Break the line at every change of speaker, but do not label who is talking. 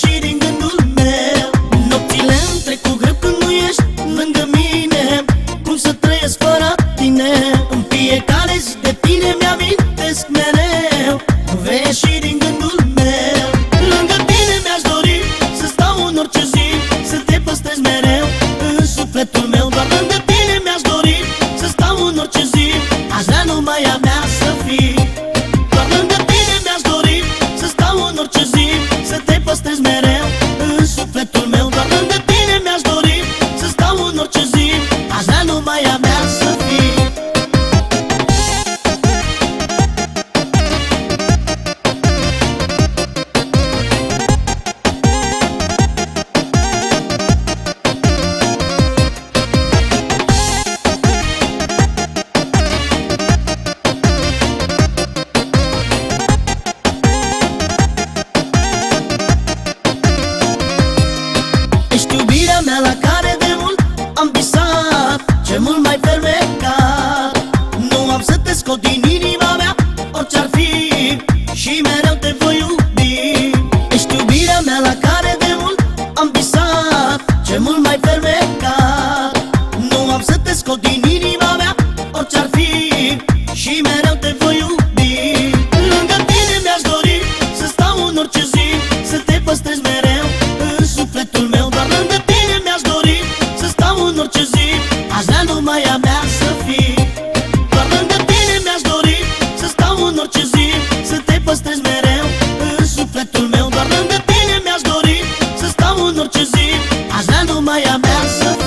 și din gândul meu. Nopțile îmi trec cu greu când nu ești lângă mine. Cum să trăiesc fără tine? În fiecare zi de tine mi-amintesc mereu. Veșii شي مرة păstrez mereu În sufletul meu. Doar lângă tine mi-aș dori Să stau în orice zi. Aș vrea numai a mea să